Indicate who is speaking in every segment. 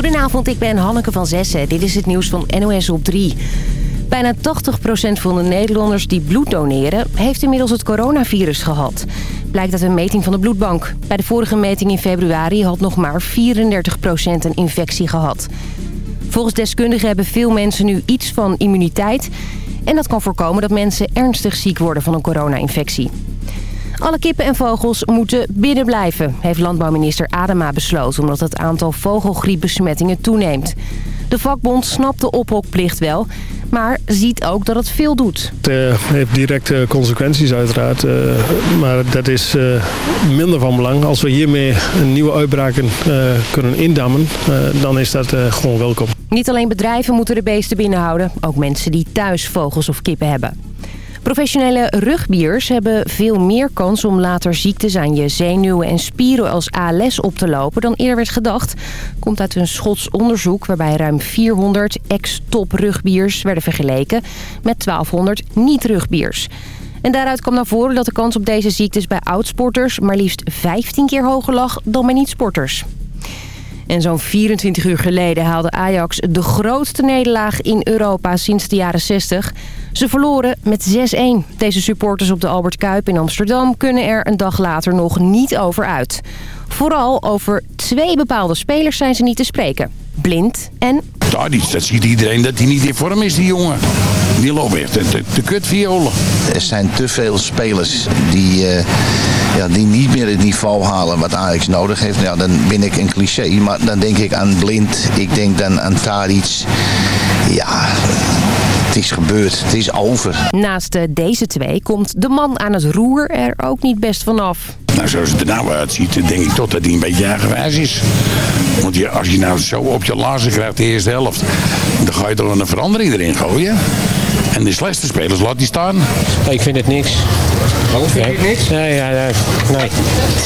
Speaker 1: Goedenavond, ik ben Hanneke van Zessen. Dit is het nieuws van NOS op 3. Bijna 80% van de Nederlanders die bloed doneren... heeft inmiddels het coronavirus gehad. Blijkt uit een meting van de bloedbank. Bij de vorige meting in februari had nog maar 34% een infectie gehad. Volgens deskundigen hebben veel mensen nu iets van immuniteit... en dat kan voorkomen dat mensen ernstig ziek worden van een corona-infectie. Alle kippen en vogels moeten binnen blijven, heeft landbouwminister Adema besloten... omdat het aantal vogelgriepbesmettingen toeneemt. De vakbond snapt de ophokplicht wel, maar ziet ook dat het veel doet.
Speaker 2: Het uh, heeft directe consequenties uiteraard, uh, maar dat is uh, minder van belang. Als we hiermee nieuwe uitbraken kunnen indammen, dan is dat gewoon welkom.
Speaker 1: Niet alleen bedrijven moeten de beesten binnenhouden, ook mensen die thuis vogels of kippen hebben. Professionele rugbiers hebben veel meer kans om later ziektes aan je zenuwen en spieren als ALS op te lopen dan eerder werd gedacht. Komt uit een Schots onderzoek waarbij ruim 400 ex-top rugbiers werden vergeleken met 1200 niet-rugbiers. En daaruit kwam naar voren dat de kans op deze ziektes bij oudsporters maar liefst 15 keer hoger lag dan bij niet-sporters. En zo'n 24 uur geleden haalde Ajax de grootste nederlaag in Europa sinds de jaren 60. Ze verloren met 6-1. Deze supporters op de Albert Kuip in Amsterdam kunnen er een dag later nog niet over uit. Vooral over twee bepaalde spelers zijn ze niet te spreken. Blind en...
Speaker 3: Ja, dat ziet iedereen dat hij niet in vorm is, die jongen. Die loopt echt te, te kut violen.
Speaker 4: Er zijn te veel spelers die, uh, ja, die niet meer het niveau halen wat Ajax nodig heeft. Ja, dan ben ik een cliché, maar dan denk ik aan Blind. Ik denk dan aan Tadic. Ja, het is gebeurd. Het is over.
Speaker 1: Naast deze twee komt de man aan het roer er ook niet best vanaf.
Speaker 3: Nou, zoals het er nou uitziet, denk ik toch dat hij een beetje eigenwijs is. Want je, als je nou zo op je lazen krijgt de eerste helft, dan ga je er een verandering erin gooien. En de slechtste spelers laat die staan.
Speaker 5: Ik vind het niks.
Speaker 3: Waarom vind je het niks?
Speaker 5: Nee, ja, nee, nee.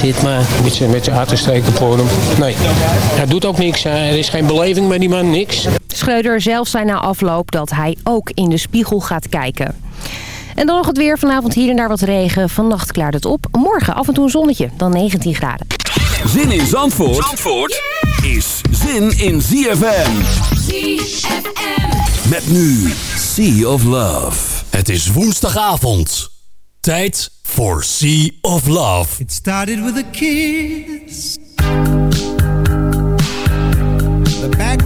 Speaker 5: Zit maar met je, met je steken voor hem. Nee, hij doet ook niks. Er is geen beleving bij die man, niks.
Speaker 1: Schreuder zelf zei na afloop dat hij ook in de spiegel gaat kijken. En dan nog het weer. Vanavond hier en daar wat regen. Vannacht klaart het op. Morgen af en toe een zonnetje. Dan 19 graden.
Speaker 6: Zin in Zandvoort, Zandvoort is zin in ZFM. ZFM. Met nu Sea of Love. Het is woensdagavond. Tijd voor Sea of Love.
Speaker 7: It started with a kiss. The back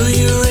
Speaker 7: will you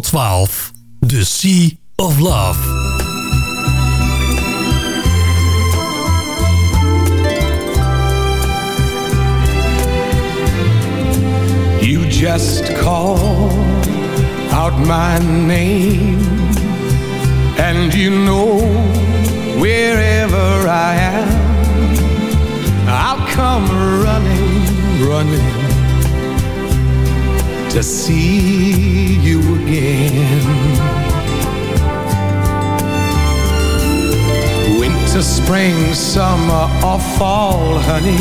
Speaker 8: tot 12. The Sea of Love.
Speaker 7: You just call out my name And you know wherever I am I'll come running, running to see you again. Winter, spring, summer, or fall, honey.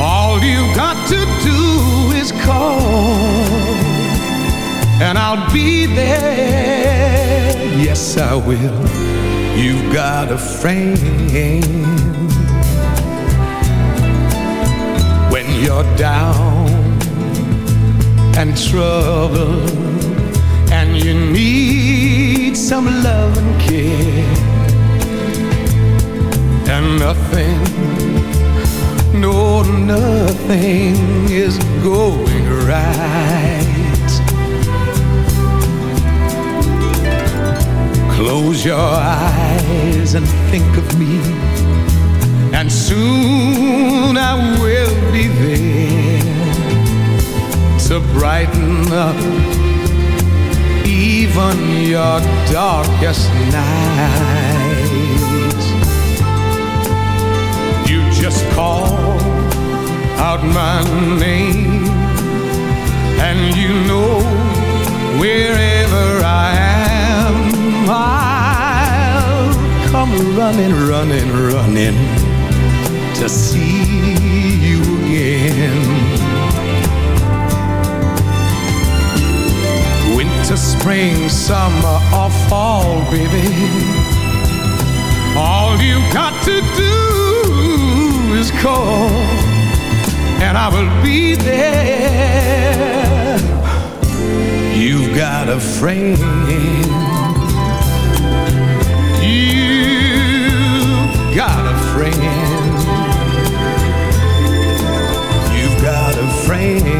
Speaker 7: All you've got to do is call, and I'll be there. Yes, I will. You've got a friend. When you're down trouble and you need some love and care. And nothing no nothing is going right. Close your eyes and think of me and soon I will be there to brighten up even your darkest nights. You just call out my name, and you know wherever I am, I'll come running, running, running to see Winter, spring, summer, or fall, baby. All you got to do is call, and I will be there. You've got a friend. You've got a friend. You've got a friend.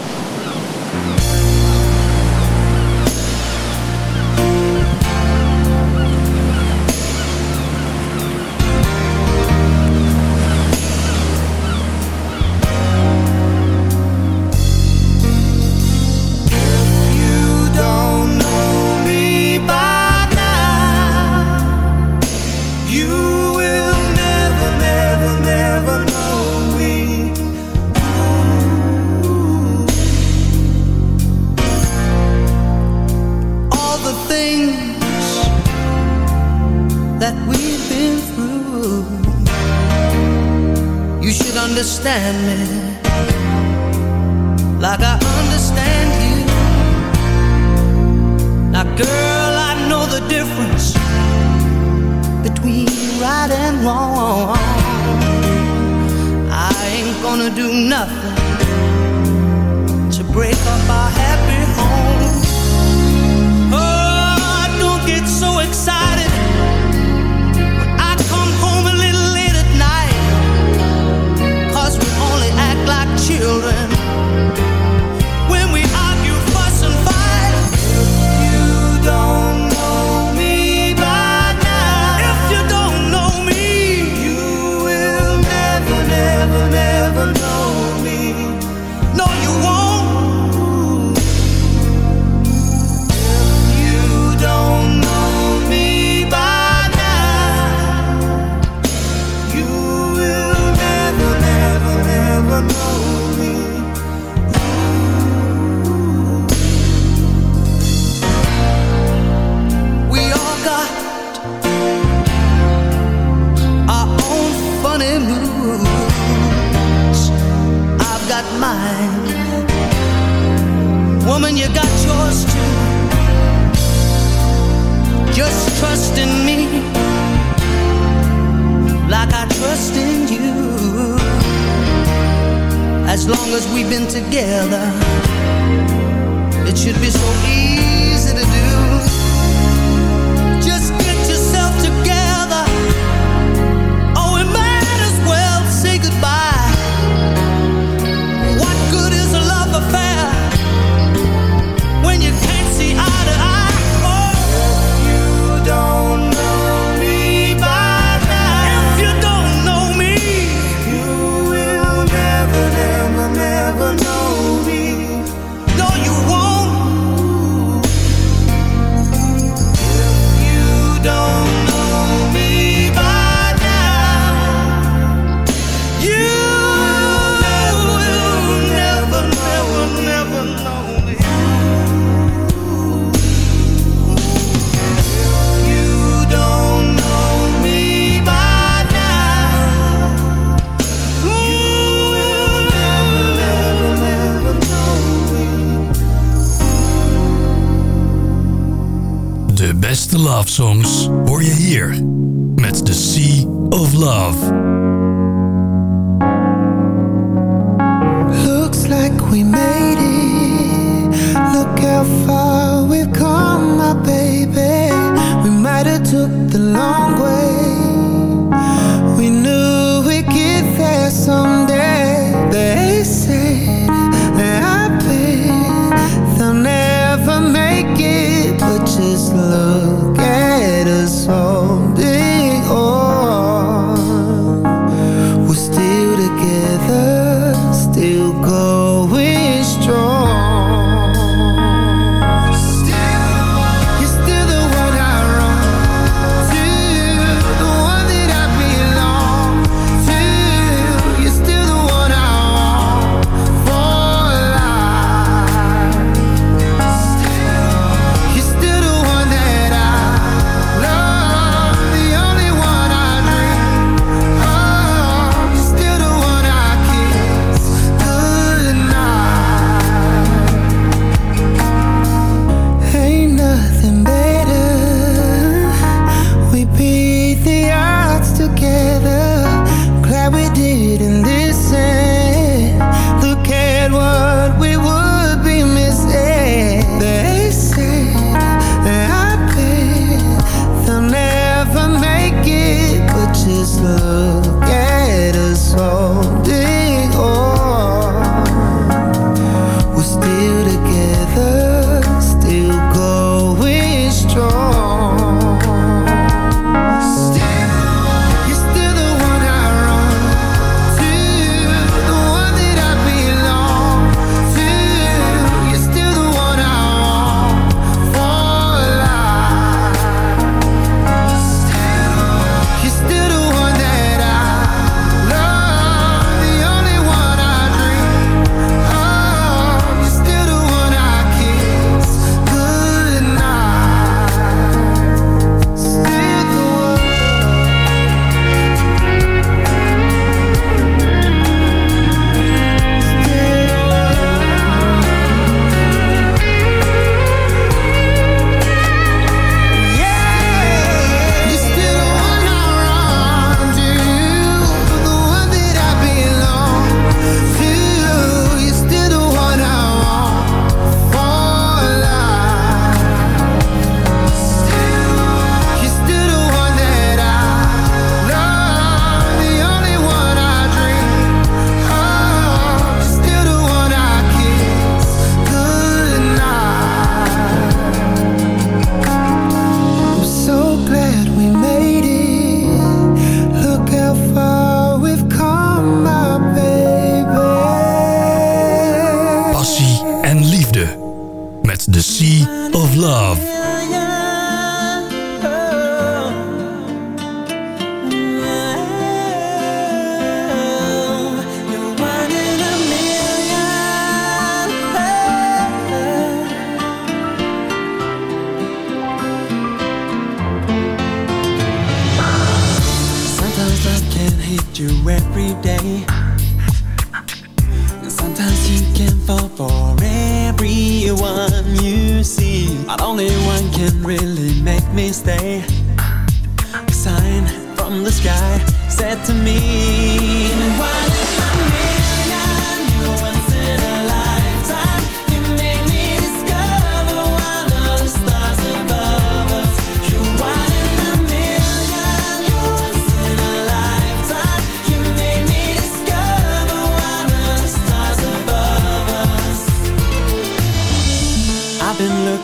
Speaker 9: Together,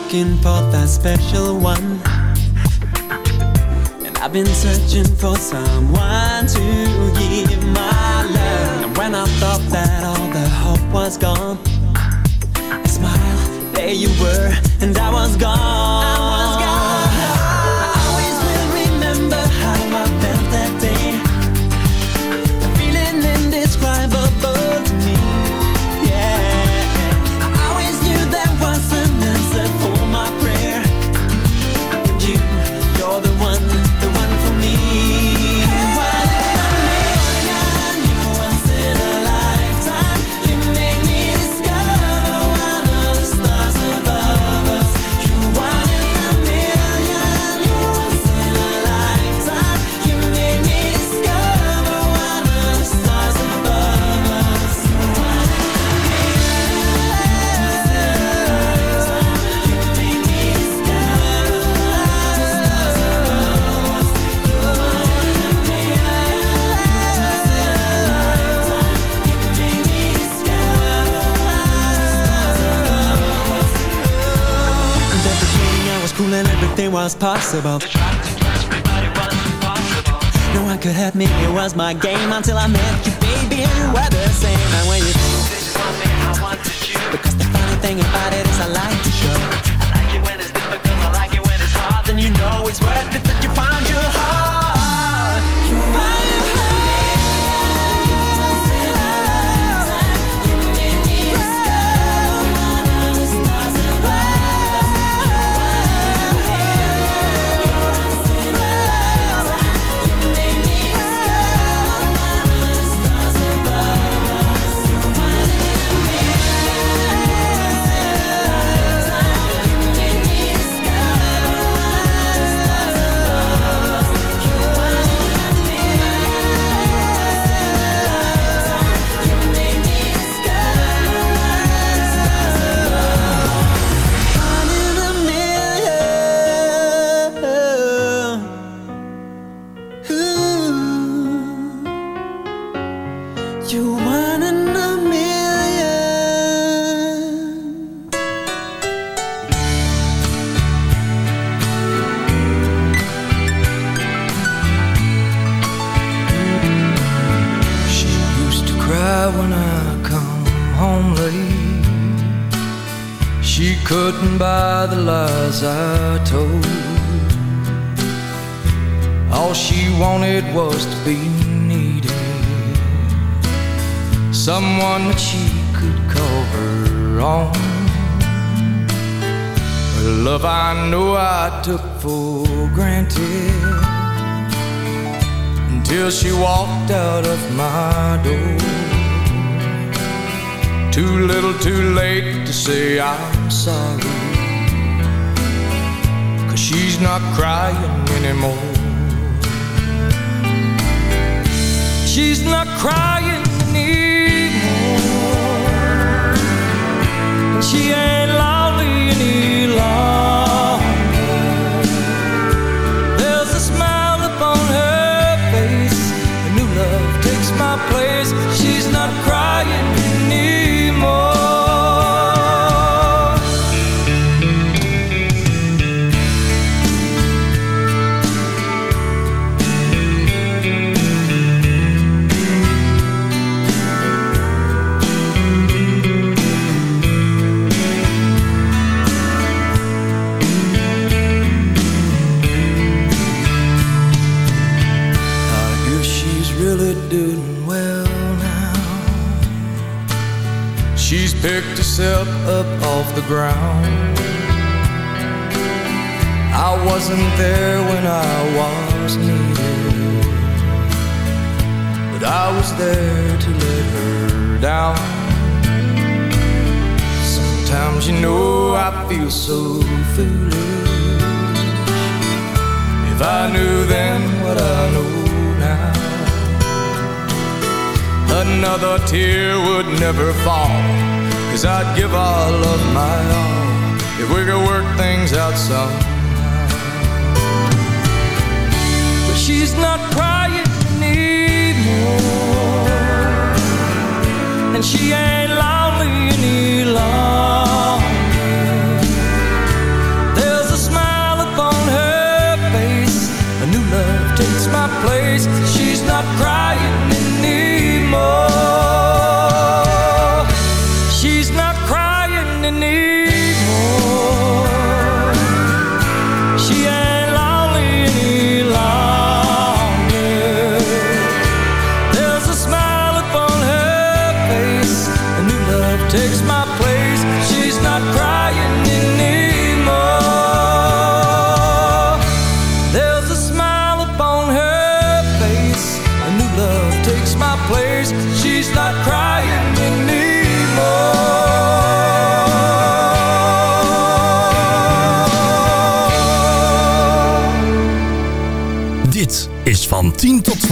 Speaker 10: looking for that special one. And I've been searching for someone to give my love. And when I thought that all the hope was gone, I smiled, there you were, and I was gone. I was everything was possible. No one could hurt me, it was my game until I met you, baby. You were the same. And when you did want me, I wanted you. Because the funny thing about it is I like to show. I like it when it's difficult, I like it when it's hard. Then you know it's worth it that you found you.
Speaker 11: ground. I wasn't there when I was needed But I was there to let her down. Sometimes you know I feel so foolish. If I knew then what I know now Another tear would never fall. Cause I'd give all of my all If we could work things out somehow. But she's not crying anymore And she ain't lonely any longer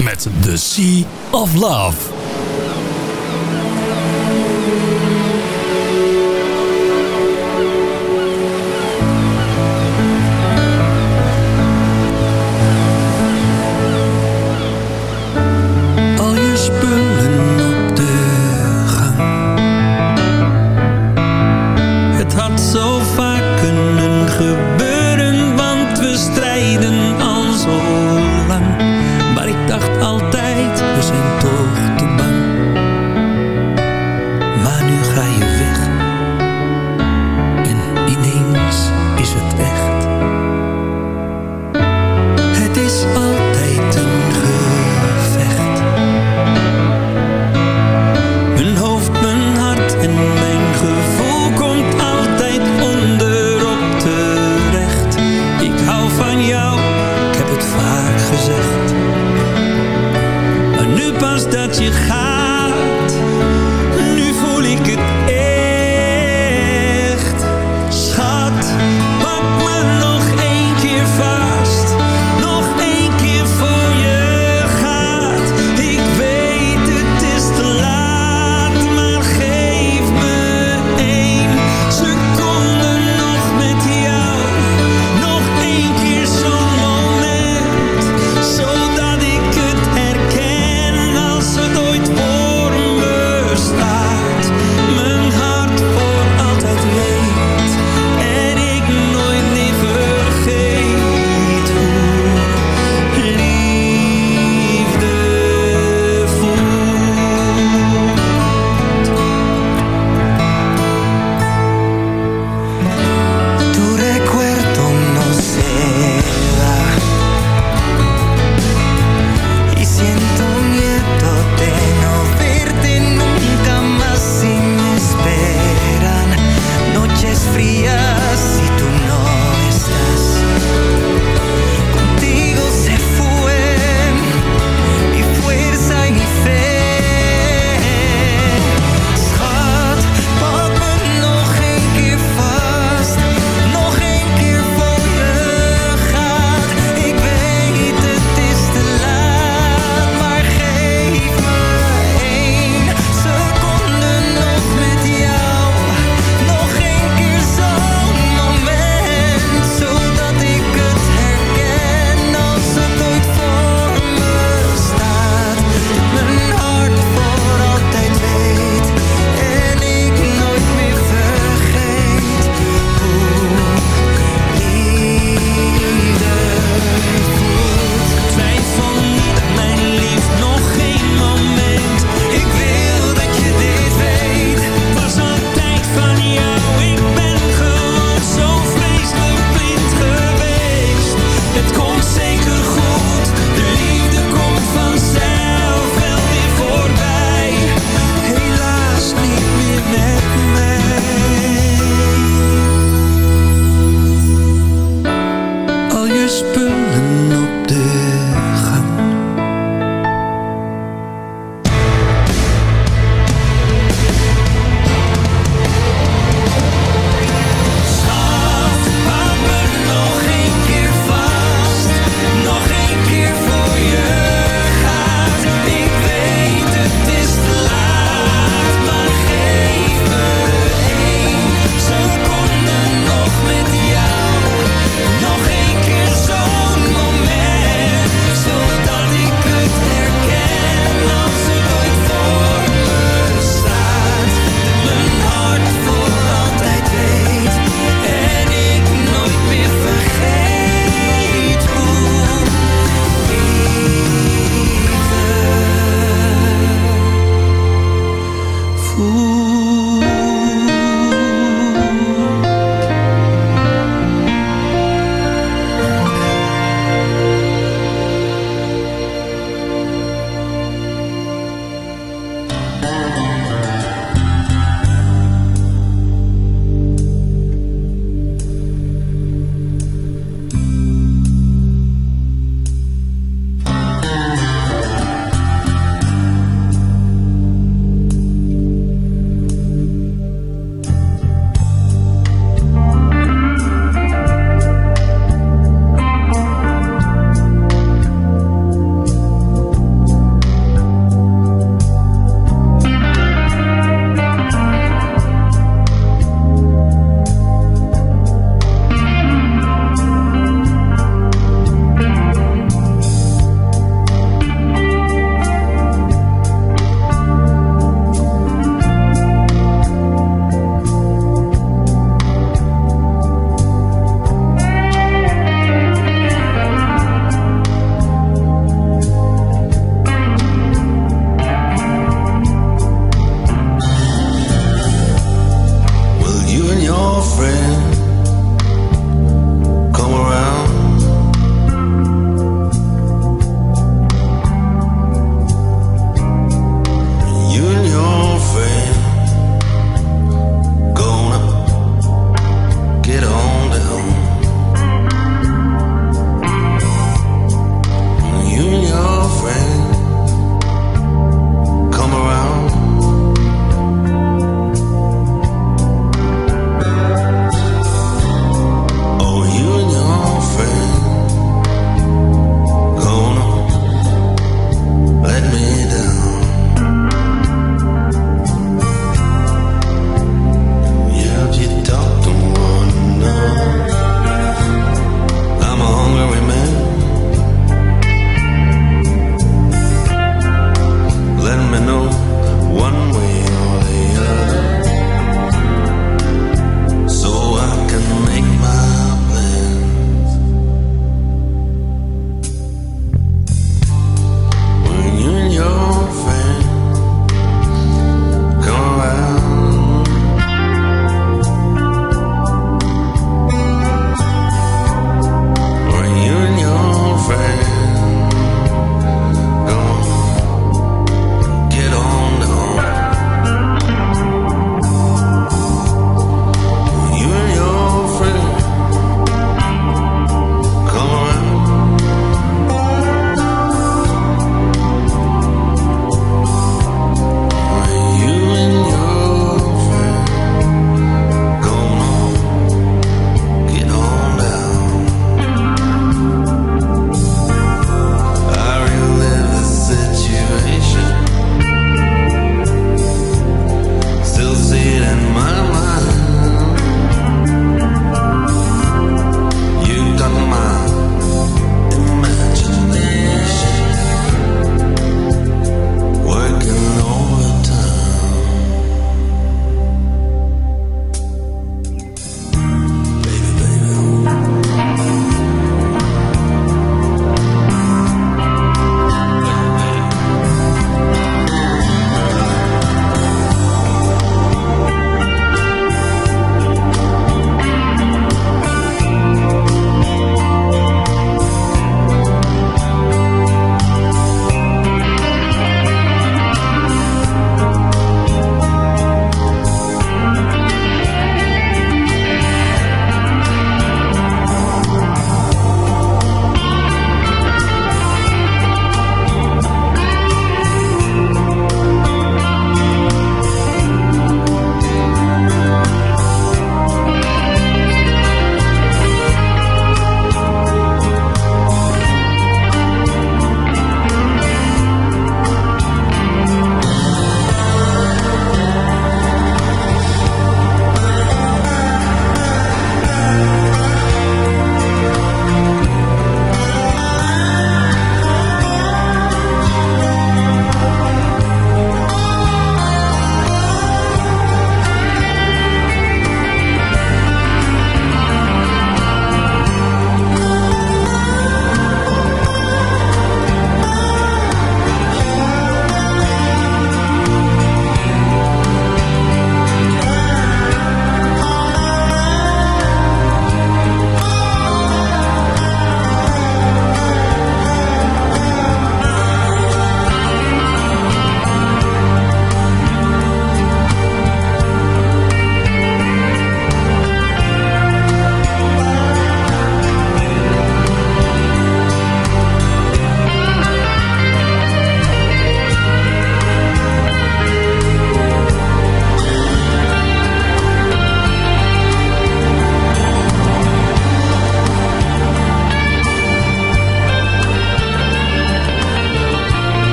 Speaker 12: Met The Sea of Love.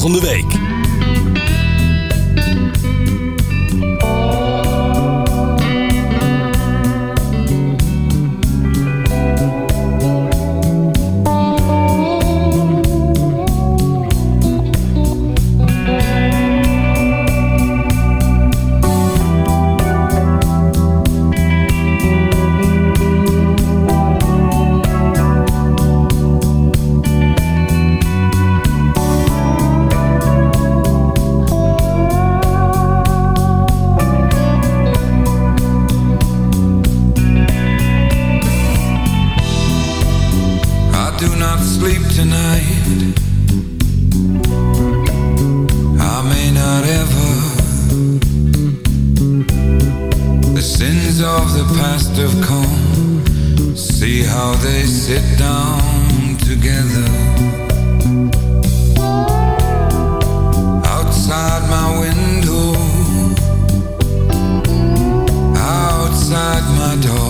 Speaker 13: Volgende week. of the past have come.
Speaker 8: See how they
Speaker 14: sit down together. Outside my window, outside my door.